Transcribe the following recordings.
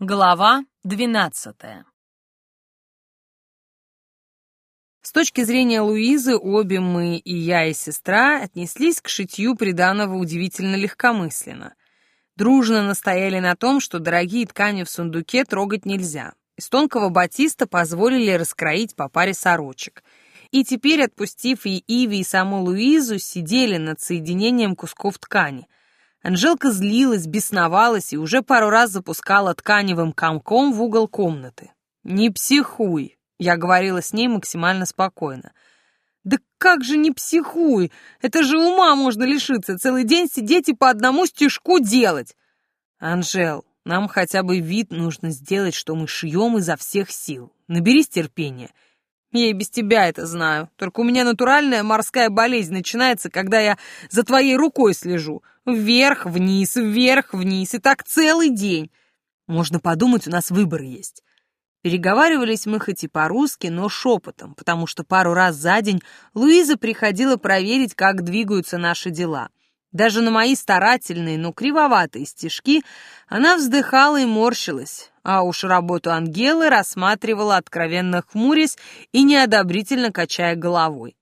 Глава двенадцатая С точки зрения Луизы, обе мы, и я, и сестра, отнеслись к шитью приданого удивительно легкомысленно. Дружно настояли на том, что дорогие ткани в сундуке трогать нельзя. Из тонкого батиста позволили раскроить по паре сорочек. И теперь, отпустив и Иви, и саму Луизу, сидели над соединением кусков ткани — Анжелка злилась, бесновалась и уже пару раз запускала тканевым комком в угол комнаты. «Не психуй», — я говорила с ней максимально спокойно. «Да как же не психуй? Это же ума можно лишиться, целый день сидеть и по одному стежку делать!» «Анжел, нам хотя бы вид нужно сделать, что мы шьем изо всех сил. Наберись терпения». Я и без тебя это знаю. Только у меня натуральная морская болезнь начинается, когда я за твоей рукой слежу. Вверх, вниз, вверх, вниз. И так целый день. Можно подумать, у нас выбор есть. Переговаривались мы хоть и по-русски, но шепотом, потому что пару раз за день Луиза приходила проверить, как двигаются наши дела. Даже на мои старательные, но кривоватые стежки она вздыхала и морщилась, а уж работу Ангелы рассматривала, откровенно хмурясь и неодобрительно качая головой.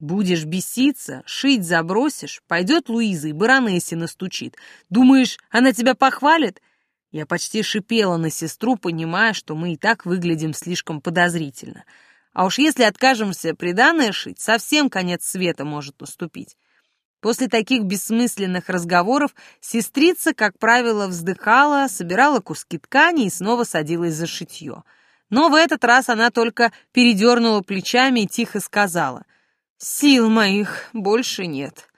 Будешь беситься, шить забросишь, пойдет Луиза и баронессе настучит. Думаешь, она тебя похвалит? Я почти шипела на сестру, понимая, что мы и так выглядим слишком подозрительно. А уж если откажемся приданное шить, совсем конец света может наступить. После таких бессмысленных разговоров сестрица, как правило, вздыхала, собирала куски ткани и снова садилась за шитье. Но в этот раз она только передернула плечами и тихо сказала, «Сил моих больше нет».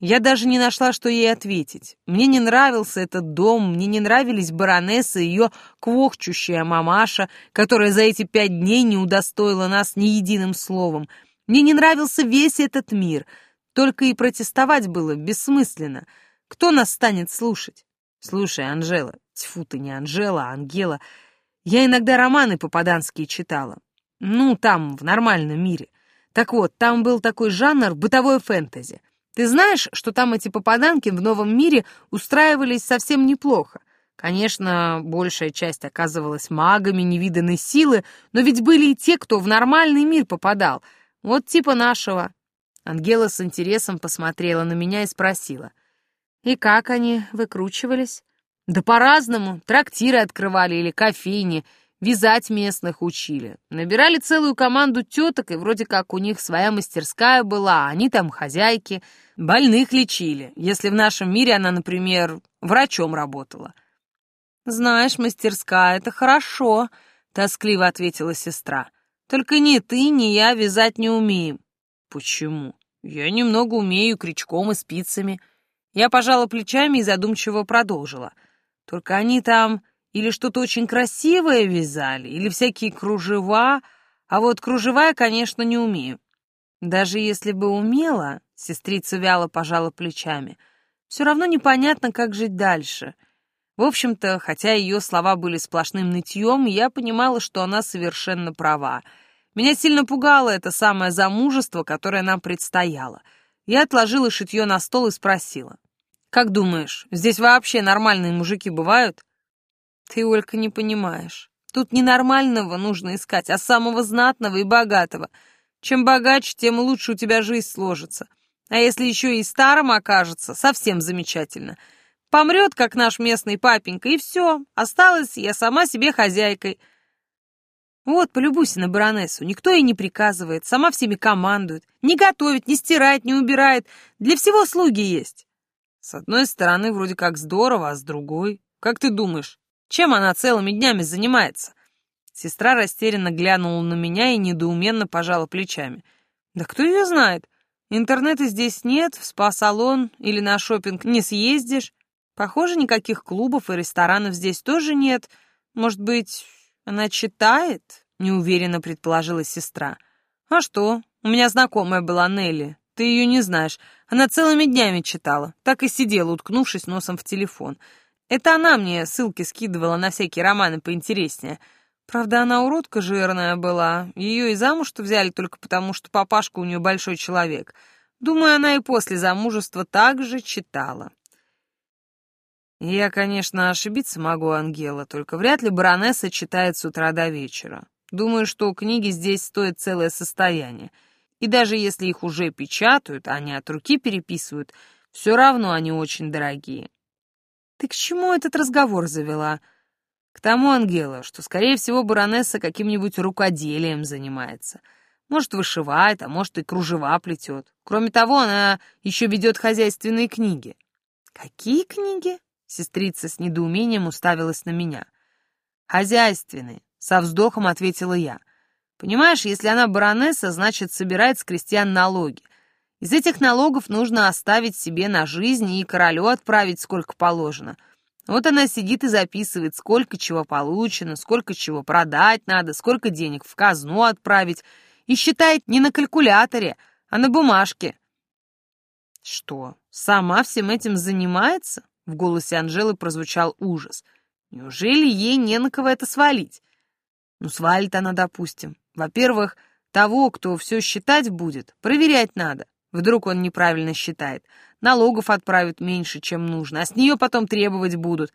Я даже не нашла, что ей ответить. Мне не нравился этот дом, мне не нравились баронесса и ее квохчущая мамаша, которая за эти пять дней не удостоила нас ни единым словом. Мне не нравился весь этот мир — только и протестовать было бессмысленно. Кто нас станет слушать? Слушай, Анжела, тьфу ты не Анжела, а Ангела. Я иногда романы попаданские читала. Ну, там, в нормальном мире. Так вот, там был такой жанр бытовое фэнтези. Ты знаешь, что там эти попаданки в новом мире устраивались совсем неплохо? Конечно, большая часть оказывалась магами невиданной силы, но ведь были и те, кто в нормальный мир попадал. Вот типа нашего. Ангела с интересом посмотрела на меня и спросила. «И как они выкручивались?» «Да по-разному. Трактиры открывали или кофейни, вязать местных учили. Набирали целую команду теток, и вроде как у них своя мастерская была, а они там хозяйки. Больных лечили, если в нашем мире она, например, врачом работала». «Знаешь, мастерская — это хорошо», — тоскливо ответила сестра. «Только ни ты, ни я вязать не умеем. «Почему? Я немного умею крючком и спицами». Я пожала плечами и задумчиво продолжила. «Только они там или что-то очень красивое вязали, или всякие кружева, а вот кружева я, конечно, не умею. Даже если бы умела, — сестрица вяло пожала плечами, — все равно непонятно, как жить дальше». В общем-то, хотя ее слова были сплошным нытьем, я понимала, что она совершенно права — меня сильно пугало это самое замужество, которое нам предстояло. Я отложила шитье на стол и спросила. «Как думаешь, здесь вообще нормальные мужики бывают?» «Ты, Олька, не понимаешь. Тут не нормального нужно искать, а самого знатного и богатого. Чем богаче, тем лучше у тебя жизнь сложится. А если еще и старым окажется, совсем замечательно. Помрет, как наш местный папенька, и все. Осталась я сама себе хозяйкой». Вот, полюбуйся на баронессу. Никто ей не приказывает, сама всеми командует. Не готовит, не стирает, не убирает. Для всего слуги есть. С одной стороны, вроде как здорово, а с другой... Как ты думаешь, чем она целыми днями занимается? Сестра растерянно глянула на меня и недоуменно пожала плечами. Да кто ее знает? Интернета здесь нет, в спа-салон или на шопинг не съездишь. Похоже, никаких клубов и ресторанов здесь тоже нет. Может быть, «Она читает?» — неуверенно предположила сестра. «А что? У меня знакомая была Нелли. Ты ее не знаешь. Она целыми днями читала. Так и сидела, уткнувшись носом в телефон. Это она мне ссылки скидывала на всякие романы поинтереснее. Правда, она уродка жирная была. Ее и замуж-то взяли только потому, что папашка у нее большой человек. Думаю, она и после замужества также читала. Я, конечно, ошибиться могу, Ангела, только вряд ли баронесса читает с утра до вечера. Думаю, что книги здесь стоят целое состояние. И даже если их уже печатают, а не от руки переписывают, все равно они очень дорогие. Ты к чему этот разговор завела? К тому, Ангела, что, скорее всего, баронесса каким-нибудь рукоделием занимается. Может, вышивает, а может, и кружева плетет. Кроме того, она еще ведет хозяйственные книги. Какие книги? Сестрица с недоумением уставилась на меня. Хозяйственные, со вздохом ответила я. Понимаешь, если она баронесса, значит, собирает с крестьян налоги. Из этих налогов нужно оставить себе на жизнь и королю отправить сколько положено. Вот она сидит и записывает, сколько чего получено, сколько чего продать надо, сколько денег в казну отправить, и считает не на калькуляторе, а на бумажке. Что, сама всем этим занимается? В голосе Анжелы прозвучал ужас. Неужели ей не на кого это свалить? Ну, свалит она, допустим. Во-первых, того, кто все считать будет, проверять надо. Вдруг он неправильно считает. Налогов отправят меньше, чем нужно, а с нее потом требовать будут.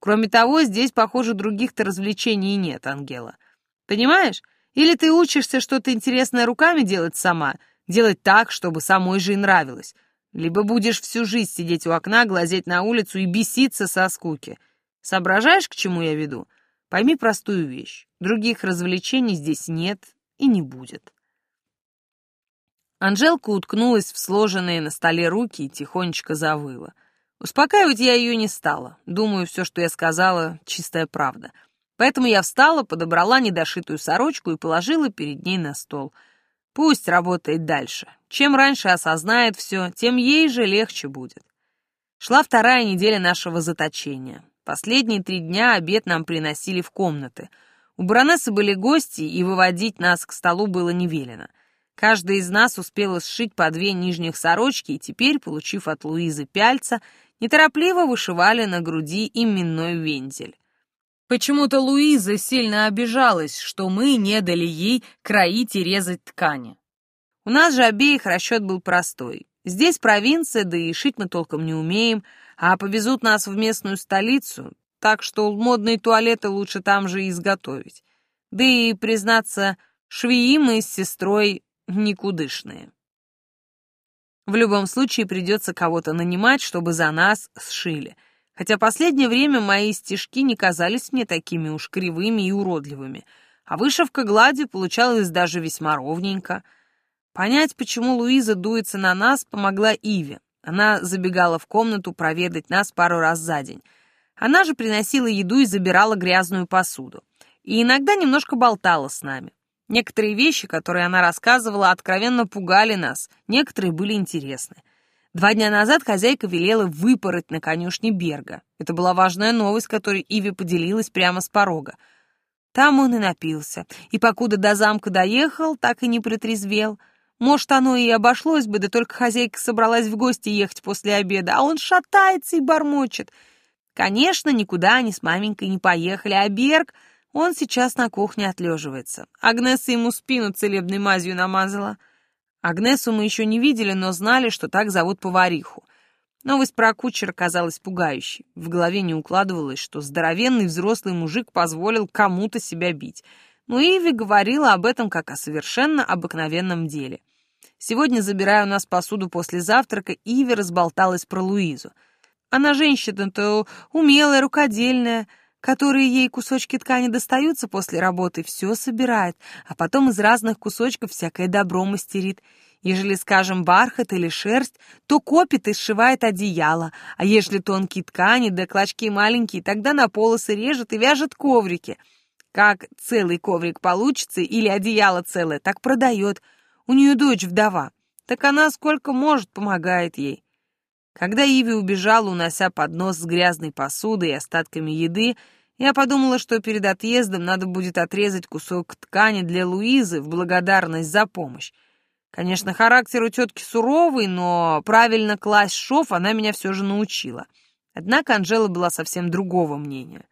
Кроме того, здесь, похоже, других-то развлечений нет, Ангела. Понимаешь? Или ты учишься что-то интересное руками делать сама, делать так, чтобы самой же и нравилось. Либо будешь всю жизнь сидеть у окна, глазеть на улицу и беситься со скуки. Соображаешь, к чему я веду? Пойми простую вещь. Других развлечений здесь нет и не будет. Анжелка уткнулась в сложенные на столе руки и тихонечко завыла. Успокаивать я ее не стала. Думаю, все, что я сказала, чистая правда. Поэтому я встала, подобрала недошитую сорочку и положила перед ней на стол. Пусть работает дальше. Чем раньше осознает все, тем ей же легче будет. Шла вторая неделя нашего заточения. Последние три дня обед нам приносили в комнаты. У баронессы были гости, и выводить нас к столу было не велено. Каждая из нас успела сшить по две нижних сорочки, и теперь, получив от Луизы пяльца, неторопливо вышивали на груди именной вензель. Почему-то Луиза сильно обижалась, что мы не дали ей кроить и резать ткани. Нас же обеих расчет был простой. Здесь провинция, да и шить мы толком не умеем, а повезут нас в местную столицу, так что модные туалеты лучше там же изготовить. Да и, признаться, швеи мы с сестрой никудышные. В любом случае придется кого-то нанимать, чтобы за нас сшили. Хотя последнее время мои стежки не казались мне такими уж кривыми и уродливыми, а вышивка глади получалась даже весьма ровненько. Понять, почему Луиза дуется на нас, помогла Иве. Она забегала в комнату проведать нас пару раз за день. Она же приносила еду и забирала грязную посуду. И иногда немножко болтала с нами. Некоторые вещи, которые она рассказывала, откровенно пугали нас, некоторые были интересны. Два дня назад хозяйка велела выпороть на конюшне Берга. Это была важная новость, которой Иви поделилась прямо с порога. Там он и напился, и покуда до замка доехал, так и не притрезвел. Может, оно и обошлось бы, да только хозяйка собралась в гости ехать после обеда, а он шатается и бормочет. Конечно, никуда они с маменькой не поехали, а Берг он сейчас на кухне отлеживается. Агнеса ему спину целебной мазью намазала. Агнесу мы еще не видели, но знали, что так зовут повариху. Новость про кучера казалась пугающей. В голове не укладывалось, что здоровенный взрослый мужик позволил кому-то себя бить. Но Иви говорила об этом как о совершенно обыкновенном деле. Сегодня, забирая у нас посуду после завтрака, Иви разболталась про Луизу. Она женщина-то умелая, рукодельная, которые ей кусочки ткани достаются после работы, все собирает, а потом из разных кусочков всякое добро мастерит. Ежели, скажем, бархат или шерсть, то копит и сшивает одеяло, а ежели тонкие ткани да клочки маленькие, тогда на полосы режет и вяжет коврики. Как целый коврик получится или одеяло целое, так продает. У нее дочь вдова, так она сколько может помогает ей. Когда Иви убежала, унося поднос с грязной посудой и остатками еды, я подумала, что перед отъездом надо будет отрезать кусок ткани для Луизы в благодарность за помощь. Конечно, характер у тетки суровый, но правильно класть шов она меня все же научила. Однако Анжела была совсем другого мнения.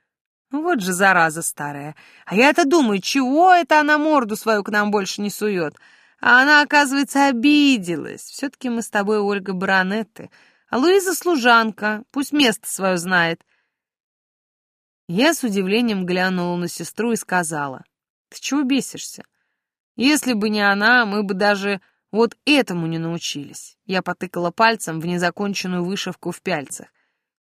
Ну вот же зараза старая. А я-то думаю, чего это она морду свою к нам больше не сует? А она, оказывается, обиделась. Все-таки мы с тобой, Ольга, баронеты. А Луиза служанка, пусть место свое знает. Я с удивлением глянула на сестру и сказала, «Ты чего бесишься? Если бы не она, мы бы даже вот этому не научились». Я потыкала пальцем в незаконченную вышивку в пяльцах.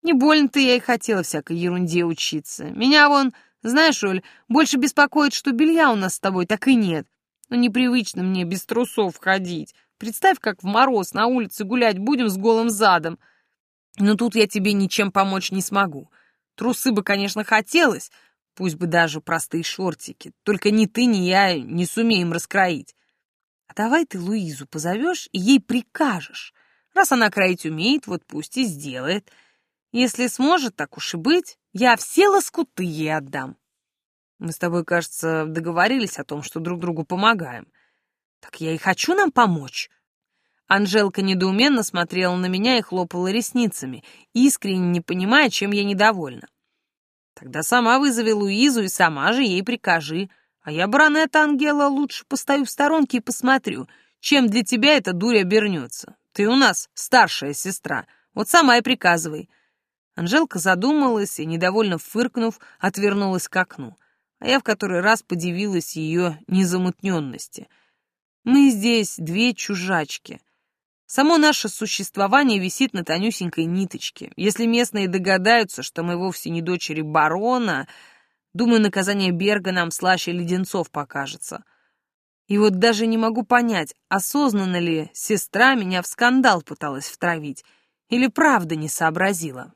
«Не больно-то я и хотела всякой ерунде учиться. Меня вон, знаешь, Оль, больше беспокоит, что белья у нас с тобой так и нет. Но ну, непривычно мне без трусов ходить. Представь, как в мороз на улице гулять будем с голым задом. Но тут я тебе ничем помочь не смогу. Трусы бы, конечно, хотелось, пусть бы даже простые шортики. Только ни ты, ни я не сумеем раскроить. А давай ты Луизу позовешь и ей прикажешь. Раз она кроить умеет, вот пусть и сделает. Если сможет, так уж и быть, я все лоскуты ей отдам. Мы с тобой, кажется, договорились о том, что друг другу помогаем. Так я и хочу нам помочь. Анжелка недоуменно смотрела на меня и хлопала ресницами, искренне не понимая, чем я недовольна. Тогда сама вызови Луизу и сама же ей прикажи. А я, баронета Ангела, лучше постою в сторонке и посмотрю, чем для тебя эта дурь обернется. Ты у нас старшая сестра, вот сама и приказывай. Анжелка задумалась и, недовольно фыркнув, отвернулась к окну а я в который раз подивилась ее незамутненности. Мы здесь две чужачки. Само наше существование висит на тонюсенькой ниточке. Если местные догадаются, что мы вовсе не дочери барона, думаю, наказание Берга нам слаще леденцов покажется. И вот даже не могу понять, осознанно ли сестра меня в скандал пыталась втравить или правда не сообразила.